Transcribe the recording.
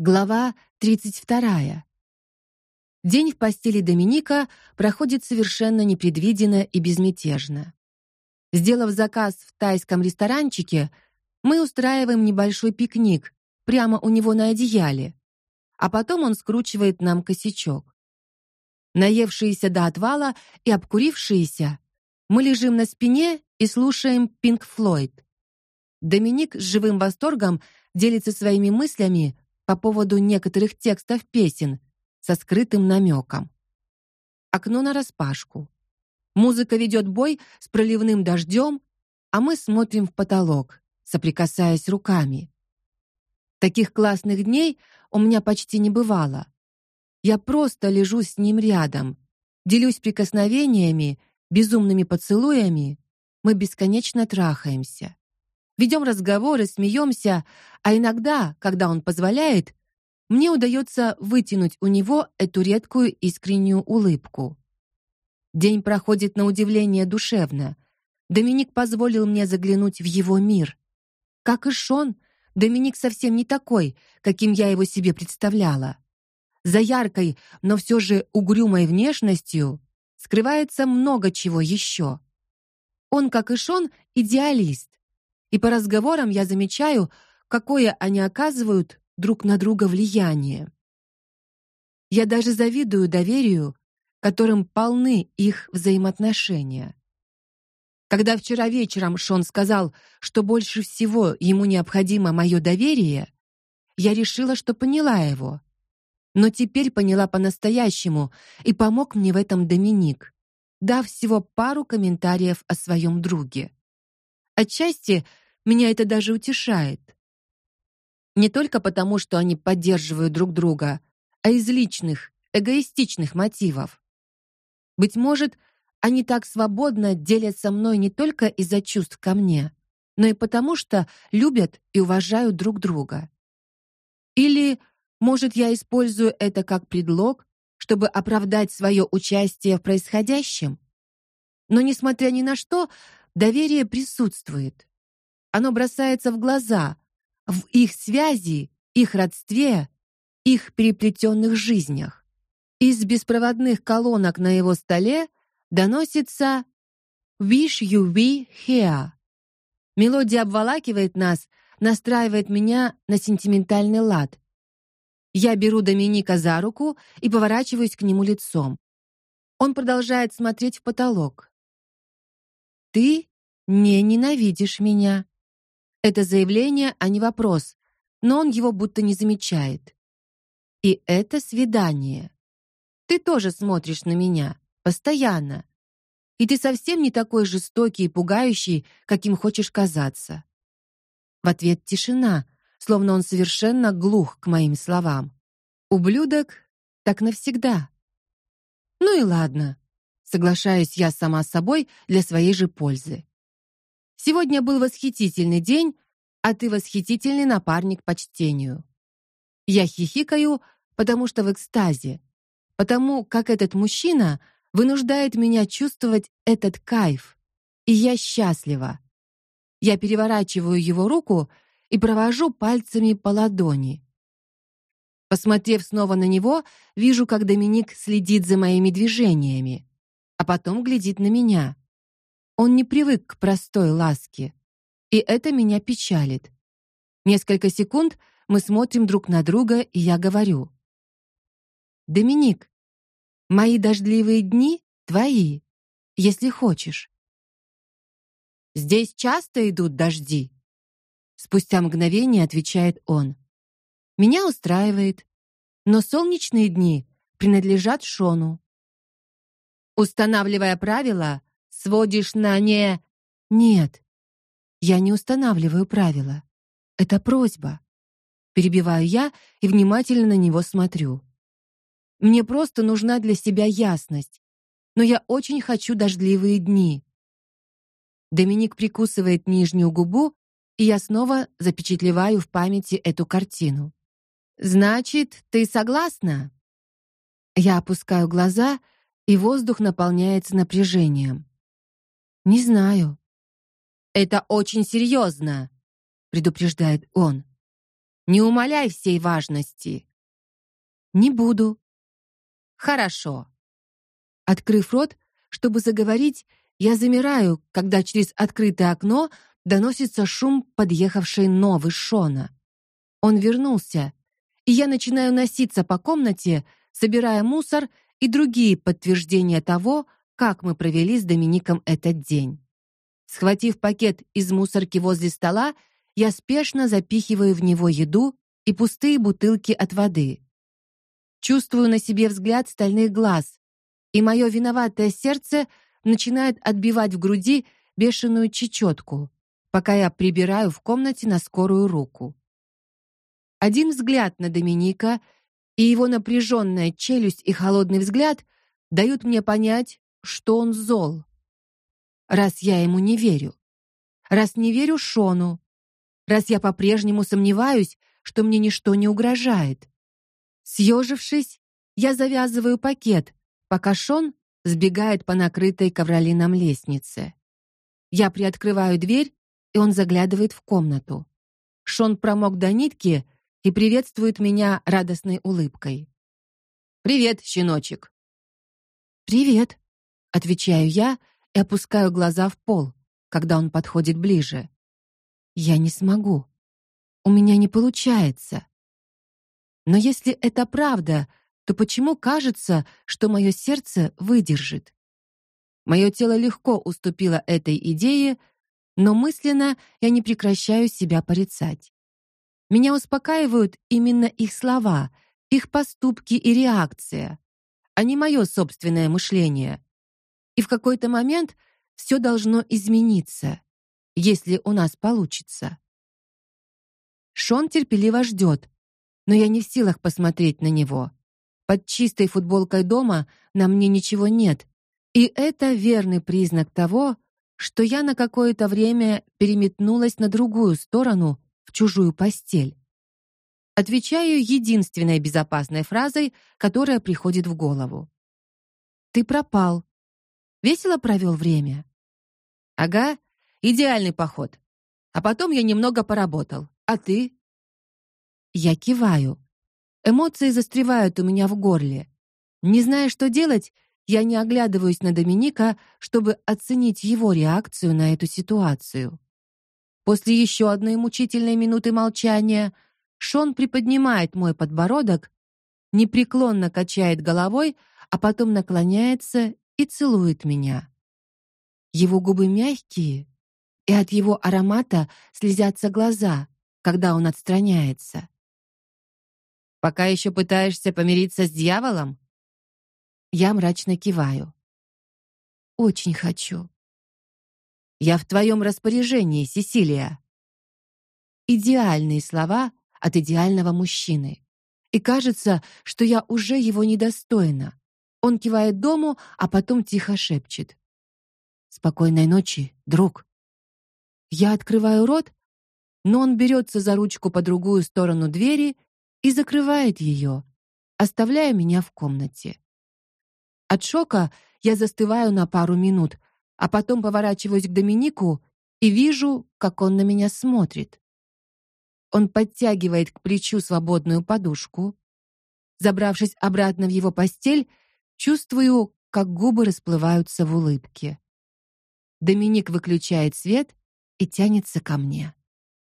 Глава 32. День в постели Доминика проходит совершенно непредвиденно и безмятежно. Сделав заказ в тайском ресторанчике, мы устраиваем небольшой пикник прямо у него на одеяле, а потом он скручивает нам косячок. Наевшиеся до отвала и обкурившиеся, мы лежим на спине и слушаем Pink Floyd. Доминик с живым восторгом делится своими мыслями по поводу некоторых текстов песен со скрытым намеком. Окно на распашку. Музыка ведет бой с проливным дождем, а мы смотрим в потолок, соприкасаясь руками. Таких классных дней у меня почти не бывало. Я просто лежу с ним рядом, делюсь прикосновениями, безумными поцелуями, мы бесконечно трахаемся ведем разговоры, смеемся, а иногда, когда он позволяет, мне удается вытянуть у него эту редкую искреннюю улыбку. День проходит на удивление душевно. Доминик позволил мне заглянуть в его мир. Как и Шон, Доминик совсем не такой, каким я его себе представляла. За яркой, но все же угрюмой внешностью скрывается много чего еще. Он, как и Шон, идеалист и по разговорам я замечаю, какое они оказывают друг на друга влияние. Я даже завидую доверию, которым полны их взаимоотношения. Когда вчера вечером Шон сказал, что больше всего ему необходимо мое доверие, я решила, что поняла его. Но теперь поняла по-настоящему, и помог мне в этом Доминик, дав всего пару комментариев о своем друге. Отчасти меня это даже утешает. Не только потому, что они поддерживают друг друга, а из личных, эгоистичных мотивов. Быть может, они так свободно делятся со мной не только из-за чувств ко мне, но и потому, что любят и уважают друг друга. Или, может, я использую это как предлог, чтобы оправдать свое участие в происходящем? Но несмотря ни на что, Доверие присутствует. Оно бросается в глаза, в их связи, их родстве, их переплетенных жизнях. Из беспроводных колонок на его столе доносится Wish you be here. Мелодия обволакивает нас, настраивает меня на сентиментальный лад. Я беру Доминика за руку и поворачиваюсь к нему лицом. Он продолжает смотреть в потолок. Ты не ненавидишь меня. Это заявление, а не вопрос, но он его будто не замечает. И это свидание. Ты тоже смотришь на меня постоянно. И ты совсем не такой жестокий и пугающий, каким хочешь казаться. В ответ тишина, словно он совершенно глух к моим словам. Ублюдок так навсегда. Ну и ладно. Соглашаюсь я сама с собой для своей же пользы. Сегодня был восхитительный день, а ты восхитительный напарник по чтению. Я хихикаю, потому что в экстазе, потому как этот мужчина вынуждает меня чувствовать этот кайф, и я счастлива. Я переворачиваю его руку и провожу пальцами по ладони. Посмотрев снова на него, вижу, как Доминик следит за моими движениями, а потом глядит на меня. Он не привык к простой ласке, и это меня печалит. Несколько секунд мы смотрим друг на друга, и я говорю: "Доминик, мои дождливые дни твои, если хочешь". Здесь часто идут дожди. Спустя мгновение отвечает он. Меня устраивает, но солнечные дни принадлежат Шону. Устанавливая правила, сводишь на не Нет. Я не устанавливаю правила. Это просьба. Перебиваю я и внимательно на него смотрю. Мне просто нужна для себя ясность. Но я очень хочу дождливые дни. Доминик прикусывает нижнюю губу, и я снова запечатлеваю в памяти эту картину. Значит, ты согласна? Я опускаю глаза, и воздух наполняется напряжением. Не знаю. Это очень серьезно», — предупреждает он. Не умаляй всей важности. Не буду. Хорошо. Открыв рот, чтобы заговорить, я замираю, когда через открытое окно доносится шум подъехавшей новой Шона. Он вернулся, и я начинаю носиться по комнате, собирая мусор и другие подтверждения того, как мы провели с Домиником этот день. Схватив пакет из мусорки возле стола, я спешно запихиваю в него еду и пустые бутылки от воды. Чувствую на себе взгляд стальных глаз, и мое виноватое сердце начинает отбивать в груди бешеную чечетку, пока я прибираю в комнате на скорую руку. Один взгляд на Доминика и его напряженная челюсть и холодный взгляд дают мне понять, что он зол. Раз я ему не верю, раз не верю Шону, раз я по-прежнему сомневаюсь, что мне ничто не угрожает. Съежившись, я завязываю пакет, пока Шон сбегает по накрытой ковролином лестнице. Я приоткрываю дверь, и он заглядывает в комнату. Шон промок до нитки и приветствует меня радостной улыбкой. Привет, щеночек. Привет, отвечаю я и опускаю глаза в пол, когда он подходит ближе. Я не смогу. У меня не получается. Но если это правда, то почему кажется, что мое сердце выдержит? Мое тело легко уступило этой идее, но мысленно я не прекращаю себя порицать. Меня успокаивают именно их слова, их поступки и реакция, а не мое собственное мышление. И в какой-то момент все должно измениться, если у нас получится. Шон терпеливо ждет, но я не в силах посмотреть на него. Под чистой футболкой дома на мне ничего нет, и это верный признак того, что я на какое-то время переметнулась на другую сторону, в чужую постель. Отвечаю единственной безопасной фразой, которая приходит в голову. Ты пропал. Весело провел время. Ага, идеальный поход. А потом я немного поработал. А ты? Я киваю. Эмоции застревают у меня в горле. Не зная, что делать, я не оглядываюсь на Доминика, чтобы оценить его реакцию на эту ситуацию. После еще одной мучительной минуты молчания Шон приподнимает мой подбородок, непреклонно качает головой, а потом наклоняется и целует меня. Его губы мягкие, и от его аромата слезятся глаза, когда он отстраняется. Пока еще пытаешься помириться с дьяволом? Я мрачно киваю. Очень хочу. Я в твоем распоряжении, Сесилия. Идеальные слова от идеального мужчины. И кажется, что я уже его недостойна. Он кивает дому, а потом тихо шепчет: "Спокойной ночи, друг". Я открываю рот, но он берется за ручку по другую сторону двери и закрывает ее, оставляя меня в комнате. От шока я застываю на пару минут, а потом поворачиваюсь к Доминику и вижу, как он на меня смотрит. Он подтягивает к плечу свободную подушку. Забравшись обратно в его постель, чувствую, как губы расплываются в улыбке. Доминик выключает свет и тянется ко мне.